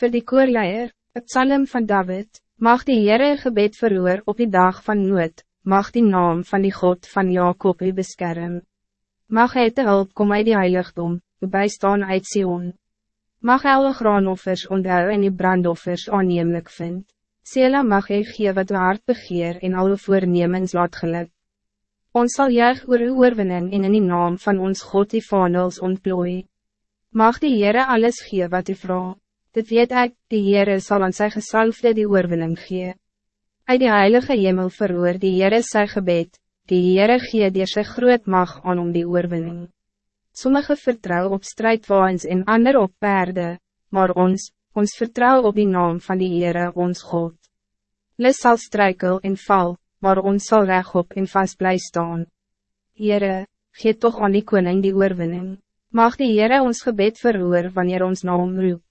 Voor die koorleier, het psalm van David, mag die Heere gebed verroer op die dag van nood, mag die naam van die God van Jacob u beskerm. Mag hy te hulp kom uit die heiligdom, u bijstaan uit Sion. Mag hy alle graanoffers onthou en die brandoffers aannemelijk vind. Sela mag hy gee wat u hart begeer en alle voornemens laat geluk. Ons zal juig oor uw oorwinning en in die naam van ons God die vaandels ontplooi. Mag die Heere alles gee wat u vraagt. Dit weet ik, die Heere zal aan sy gesalfde die oorwinning gee. Uit die heilige hemel verhoor die Heere sy gebed, die Heere gee die sy groot mag aan om die oorwinning. Sommige vertrouw op strijdwaans en ander op perde, maar ons, ons vertrouw op die naam van die Heere ons God. Les sal struikel en val, maar ons zal rechtop en vast blij staan. Heere, geef toch aan die koning die oorwinning. Mag die Heere ons gebed verroer wanneer ons naam roep.